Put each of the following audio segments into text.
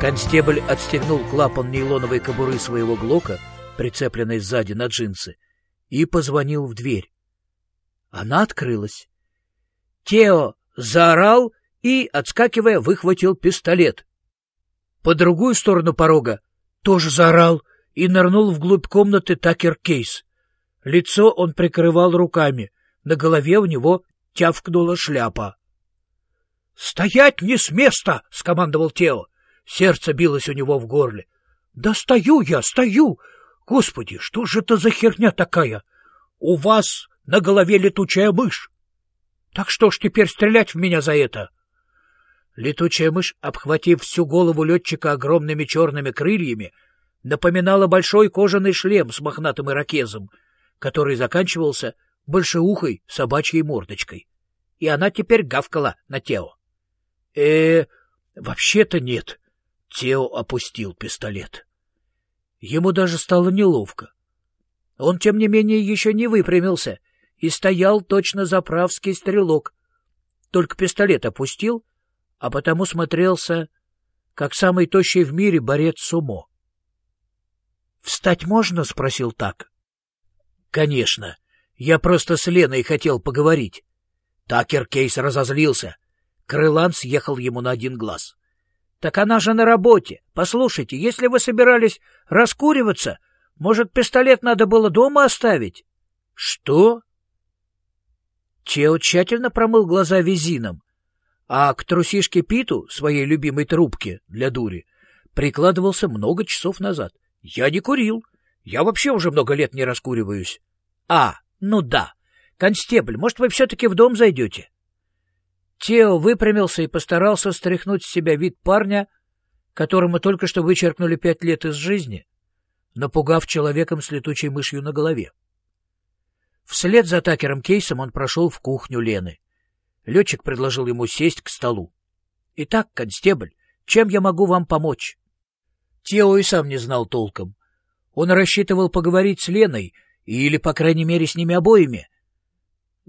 Констебль отстегнул клапан нейлоновой кобуры своего глока, прицепленной сзади на джинсы, и позвонил в дверь. Она открылась. Тео заорал и, отскакивая, выхватил пистолет. По другую сторону порога тоже заорал и нырнул вглубь комнаты Такер Кейс. Лицо он прикрывал руками, на голове у него тявкнула шляпа. — Стоять не с места! — скомандовал Тео. Сердце билось у него в горле. — Да стою я, стою! Господи, что же это за херня такая? У вас на голове летучая мышь. Так что ж теперь стрелять в меня за это? Летучая мышь, обхватив всю голову летчика огромными черными крыльями, напоминала большой кожаный шлем с мохнатым ирокезом, который заканчивался большеухой собачьей мордочкой. И она теперь гавкала на Тео. э вообще-то нет. Тео опустил пистолет. Ему даже стало неловко. Он, тем не менее, еще не выпрямился и стоял точно заправский стрелок. Только пистолет опустил, а потому смотрелся, как самый тощий в мире борец сумо. — Встать можно? — спросил так. — Конечно. Я просто с Леной хотел поговорить. Такер Кейс разозлился. Крылан съехал ему на один глаз. — Так она же на работе. Послушайте, если вы собирались раскуриваться, может, пистолет надо было дома оставить? — Что? Тео тщательно промыл глаза визином, а к трусишке Питу, своей любимой трубке для дури, прикладывался много часов назад. Я не курил. Я вообще уже много лет не раскуриваюсь. А, ну да. Констебль, может, вы все-таки в дом зайдете? Тео выпрямился и постарался стряхнуть с себя вид парня, которому только что вычеркнули пять лет из жизни, напугав человеком с летучей мышью на голове. Вслед за Такером Кейсом он прошел в кухню Лены. Летчик предложил ему сесть к столу. — Итак, констебль, чем я могу вам помочь? Тео и сам не знал толком. Он рассчитывал поговорить с Леной, или, по крайней мере, с ними обоими.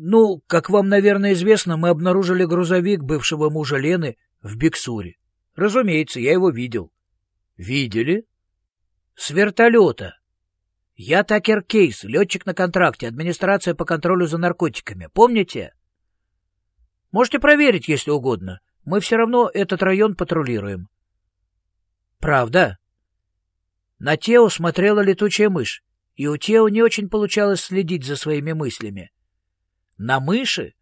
Ну, как вам, наверное, известно, мы обнаружили грузовик бывшего мужа Лены в Биксуре. Разумеется, я его видел. — Видели? — С вертолета. Я Такер Кейс, летчик на контракте, администрация по контролю за наркотиками. Помните? Можете проверить, если угодно. Мы все равно этот район патрулируем. Правда? На Тео смотрела летучая мышь, и у Тео не очень получалось следить за своими мыслями. На мыши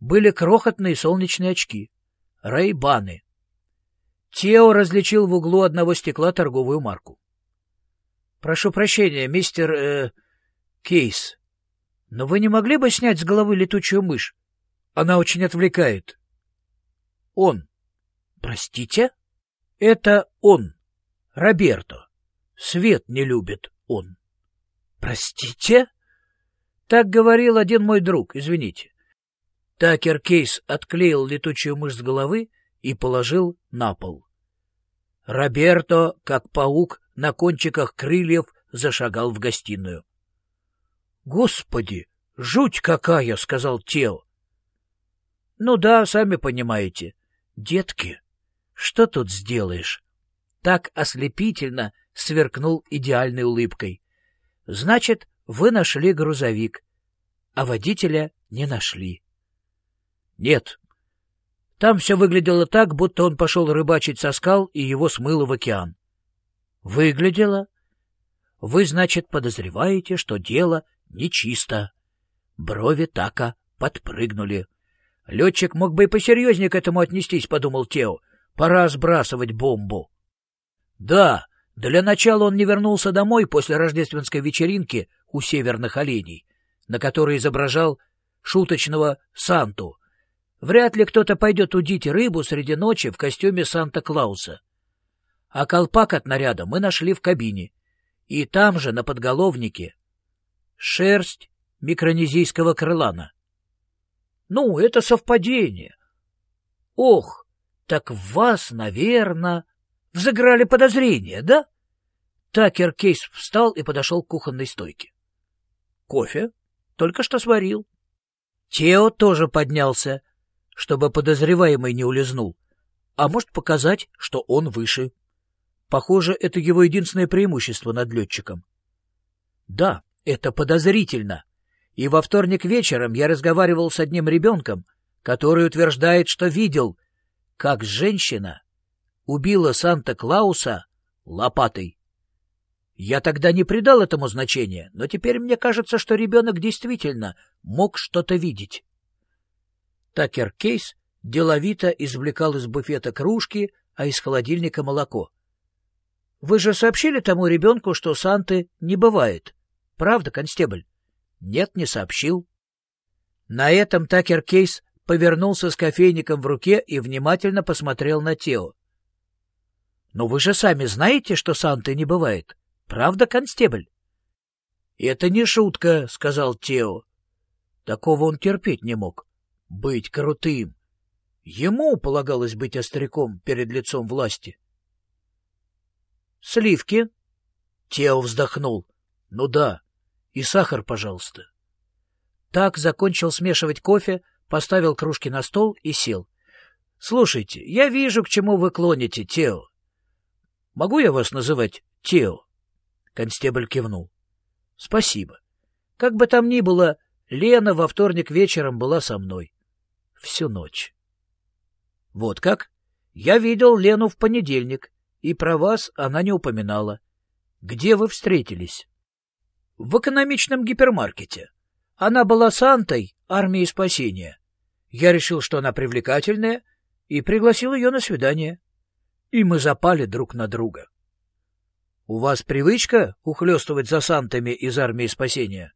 были крохотные солнечные очки, рейбаны. Тео различил в углу одного стекла торговую марку. — Прошу прощения, мистер... Э, Кейс, но вы не могли бы снять с головы летучую мышь? Она очень отвлекает. Он. Простите? Это он. Роберто. Свет не любит он. Простите? Так говорил один мой друг, извините. Такер Кейс отклеил летучую мышь с головы и положил на пол. Роберто, как паук, на кончиках крыльев зашагал в гостиную. — Господи, жуть какая! — сказал Тео. Ну да, сами понимаете. Детки, что тут сделаешь? Так ослепительно сверкнул идеальной улыбкой. Значит, вы нашли грузовик, а водителя не нашли. Нет. Там все выглядело так, будто он пошел рыбачить со скал, и его смыло в океан. Выглядело? Вы, значит, подозреваете, что дело нечисто. Брови Така подпрыгнули. Летчик мог бы и посерьезнее к этому отнестись, — подумал Тео. Пора сбрасывать бомбу. Да, для начала он не вернулся домой после рождественской вечеринки у северных оленей, на которой изображал шуточного Санту. Вряд ли кто-то пойдет удить рыбу среди ночи в костюме Санта-Клауса. А колпак от наряда мы нашли в кабине. И там же, на подголовнике, шерсть микронезийского крылана. Ну, это совпадение. Ох, так в вас, наверное, взыграли подозрения, да? Такер Кейс встал и подошел к кухонной стойке. Кофе только что сварил. Тео тоже поднялся, чтобы подозреваемый не улизнул, а может показать, что он выше. Похоже, это его единственное преимущество над летчиком. Да, это подозрительно. И во вторник вечером я разговаривал с одним ребенком, который утверждает, что видел, как женщина убила Санта-Клауса лопатой. Я тогда не придал этому значения, но теперь мне кажется, что ребенок действительно мог что-то видеть. Такер Кейс деловито извлекал из буфета кружки, а из холодильника молоко. — Вы же сообщили тому ребенку, что Санты не бывает. Правда, констебль? — Нет, не сообщил. На этом Такер Кейс повернулся с кофейником в руке и внимательно посмотрел на Тео. — Но вы же сами знаете, что Санты не бывает. Правда, констебль? — Это не шутка, — сказал Тео. Такого он терпеть не мог. Быть крутым. Ему полагалось быть остряком перед лицом власти. — Сливки? Тео вздохнул. — Ну да. И сахар, пожалуйста. Так закончил смешивать кофе, поставил кружки на стол и сел. — Слушайте, я вижу, к чему вы клоните, Тео. Могу я вас называть Тео? Констебль кивнул. — Спасибо. Как бы там ни было, Лена во вторник вечером была со мной. Всю ночь. — Вот как? Я видел Лену в понедельник, и про вас она не упоминала. Где вы встретились? — В экономичном гипермаркете. Она была Сантой армии спасения. Я решил, что она привлекательная, и пригласил ее на свидание. И мы запали друг на друга. — У вас привычка ухлёстывать за Сантами из армии спасения?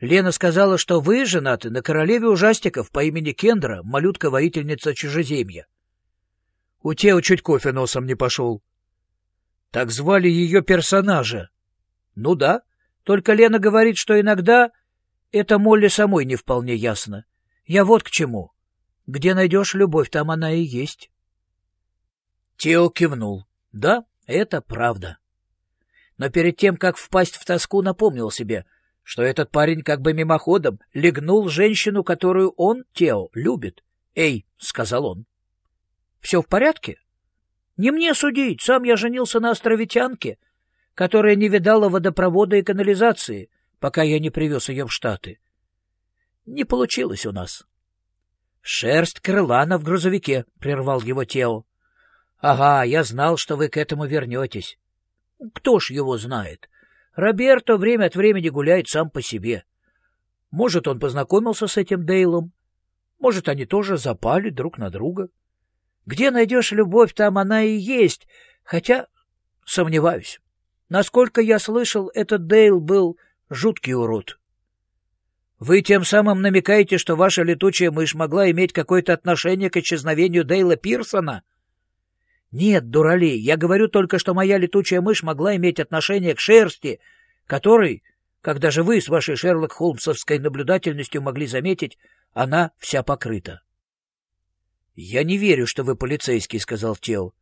Лена сказала, что вы женаты на королеве ужастиков по имени Кендра, малютка-воительница чужеземья. У Тео чуть кофе носом не пошел. Так звали ее персонажа. Ну да, только Лена говорит, что иногда это Молли самой не вполне ясно. Я вот к чему. Где найдешь любовь, там она и есть. Тео кивнул. Да, это правда. Но перед тем, как впасть в тоску, напомнил себе, что этот парень как бы мимоходом легнул женщину, которую он, Тео, любит. «Эй», — сказал он, — «все в порядке?» «Не мне судить, сам я женился на островитянке, которая не видала водопровода и канализации, пока я не привез ее в Штаты. Не получилось у нас». «Шерсть крылана в грузовике», — прервал его Тео. Ага, я знал, что вы к этому вернетесь. Кто ж его знает? Роберто время от времени гуляет сам по себе. Может, он познакомился с этим Дейлом. Может, они тоже запали друг на друга. Где найдешь любовь, там она и есть. Хотя, сомневаюсь. Насколько я слышал, этот Дейл был жуткий урод. Вы тем самым намекаете, что ваша летучая мышь могла иметь какое-то отношение к исчезновению Дейла Пирсона? —— Нет, дуралей, я говорю только, что моя летучая мышь могла иметь отношение к шерсти, которой, как даже вы с вашей Шерлок Холмсовской наблюдательностью могли заметить, она вся покрыта. — Я не верю, что вы полицейский, — сказал Тео.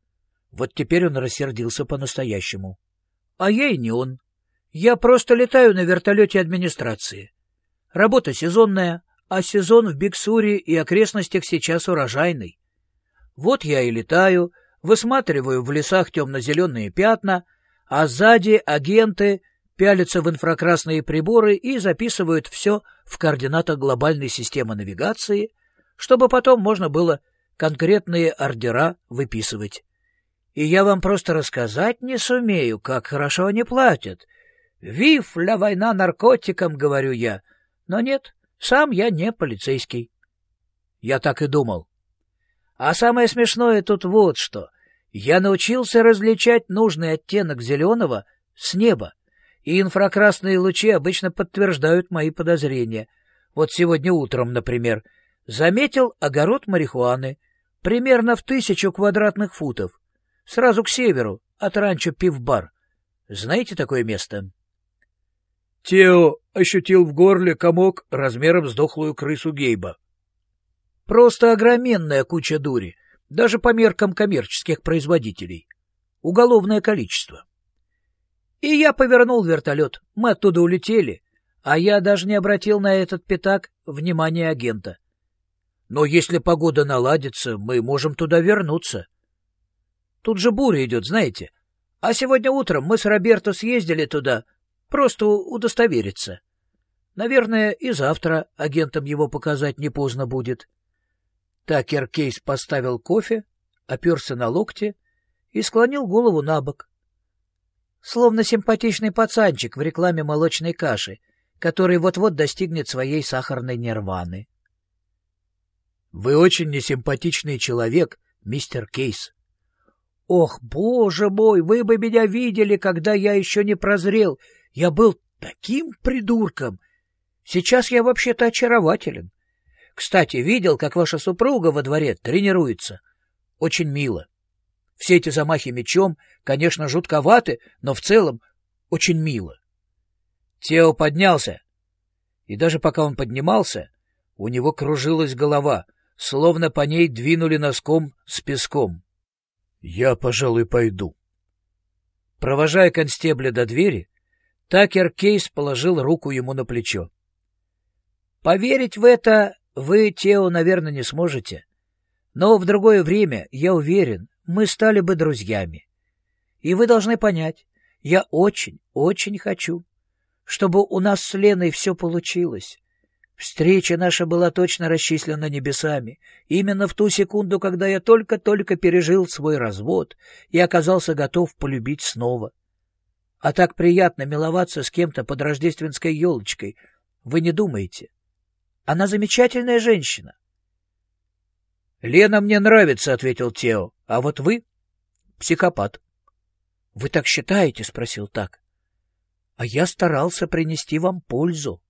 Вот теперь он рассердился по-настоящему. — А я и не он. Я просто летаю на вертолете администрации. Работа сезонная, а сезон в Биксуре и окрестностях сейчас урожайный. Вот я и летаю, — высматриваю в лесах темно-зеленые пятна, а сзади агенты пялятся в инфракрасные приборы и записывают все в координатах глобальной системы навигации, чтобы потом можно было конкретные ордера выписывать. И я вам просто рассказать не сумею, как хорошо они платят. «Вив, ля война наркотикам», — говорю я. Но нет, сам я не полицейский. Я так и думал. А самое смешное тут вот что. Я научился различать нужный оттенок зеленого с неба, и инфракрасные лучи обычно подтверждают мои подозрения. Вот сегодня утром, например, заметил огород марихуаны, примерно в тысячу квадратных футов, сразу к северу, от ранчо Пивбар. Знаете такое место? Тео ощутил в горле комок размером с дохлую крысу Гейба. Просто огроменная куча дури — даже по меркам коммерческих производителей. Уголовное количество. И я повернул вертолет. Мы оттуда улетели, а я даже не обратил на этот пятак внимания агента. Но если погода наладится, мы можем туда вернуться. Тут же буря идет, знаете. А сегодня утром мы с Роберто съездили туда, просто удостовериться. Наверное, и завтра агентам его показать не поздно будет. Такер Кейс поставил кофе, оперся на локте и склонил голову на бок. Словно симпатичный пацанчик в рекламе молочной каши, который вот-вот достигнет своей сахарной нирваны. — Вы очень несимпатичный человек, мистер Кейс. — Ох, боже мой, вы бы меня видели, когда я еще не прозрел. Я был таким придурком. Сейчас я вообще-то очарователен. Кстати, видел, как ваша супруга во дворе тренируется. Очень мило. Все эти замахи мечом, конечно, жутковаты, но в целом очень мило. Тео поднялся, и даже пока он поднимался, у него кружилась голова, словно по ней двинули носком с песком. — Я, пожалуй, пойду. Провожая констебля до двери, Такер Кейс положил руку ему на плечо. — Поверить в это вы, Тео, наверное, не сможете. Но в другое время, я уверен, мы стали бы друзьями. И вы должны понять, я очень, очень хочу, чтобы у нас с Леной все получилось. Встреча наша была точно расчислена небесами. Именно в ту секунду, когда я только-только пережил свой развод и оказался готов полюбить снова. А так приятно миловаться с кем-то под рождественской елочкой. Вы не думаете? Она замечательная женщина. — Лена мне нравится, — ответил Тео. — А вот вы — психопат. — Вы так считаете? — спросил так. — А я старался принести вам пользу.